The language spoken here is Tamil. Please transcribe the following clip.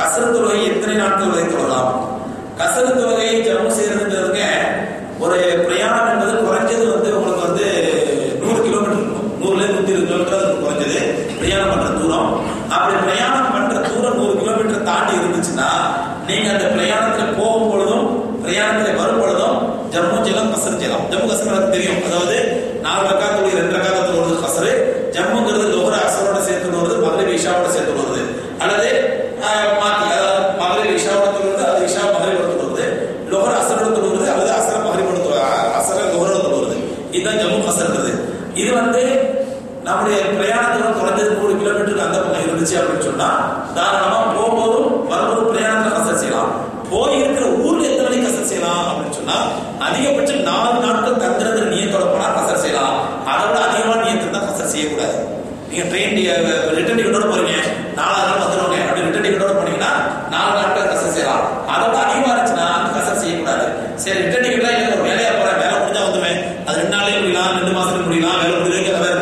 கசர தொழுகை எத்தனை நாட்கள் வரை தொழலாம் கசர தொழுகையை ஜம்மு செய்யறதுங்கிறதுங்க ஒரு பிரயாணம் என்பது குறைஞ்சது வந்து உங்களுக்கு வந்து நூறு கிலோமீட்டர் இருக்கும் நூறுல நூத்தி இருபது கிலோமீட்டர் குறைஞ்சது. பிரயாணம் பண்ற தூரம். அப்படி பிரயாணம் பண்ற தூரம் நூறு கிலோமீட்டர் தாண்டி இருந்துச்சுன்னா நீங்க அந்த பிரயாணத்துல போகும் பொழுதும் பிரயாணத்துல வரும் பொழுதும் ஜம்மு ஜலம் கசர் ஜலம். ஜம்மு கசர் எனக்கு தெரியும். அதாவது நாலு ரக்கா தொழில் ரெண்டு ரக்கா தொழுவது கசரு ஜம்முங்கிறது லோகர அசரோட சேர்த்து வருது மகளிர் இஷாவோட இதுதான் ஜம்மு கசரது இது வந்து நம்முடைய பிரயாணத்துல குறைஞ்சது நூறு கிலோமீட்டர் அந்த பக்கம் இருந்துச்சு அப்படின்னு சொன்னா தாராளமா போகும்போதும் வரும்போதும் பிரயாணத்துல கசர் செய்யலாம். போய் இருக்கிற ஊர்ல எத்தனை மணிக்கு கசர் செய்யலாம் அப்படின்னு சொன்னா அதிகபட்சம் நாலு நாட்கள் தங்குறது நீயத்தோட போனா கசர் செய்யலாம். அதை விட அதிகமான நீயத்தில் தான் கசர் செய்யக்கூடாது. நீங்க ட்ரெயின் ரிட்டர்ன் டிக்கெட்டோட போறீங்க நாலாவது நாள் வந்துடுவாங்க அப்படி ரிட்டர்ன் டிக்கெட்டோட போனீங்கன்னா நாலு நாட்கள் கசர் செய்யலாம். அதை விட அதிகமாக முடிக்கலாம் ரெண்டு மாசத்துக்கு முடிக்கலாம் வேலை முடியல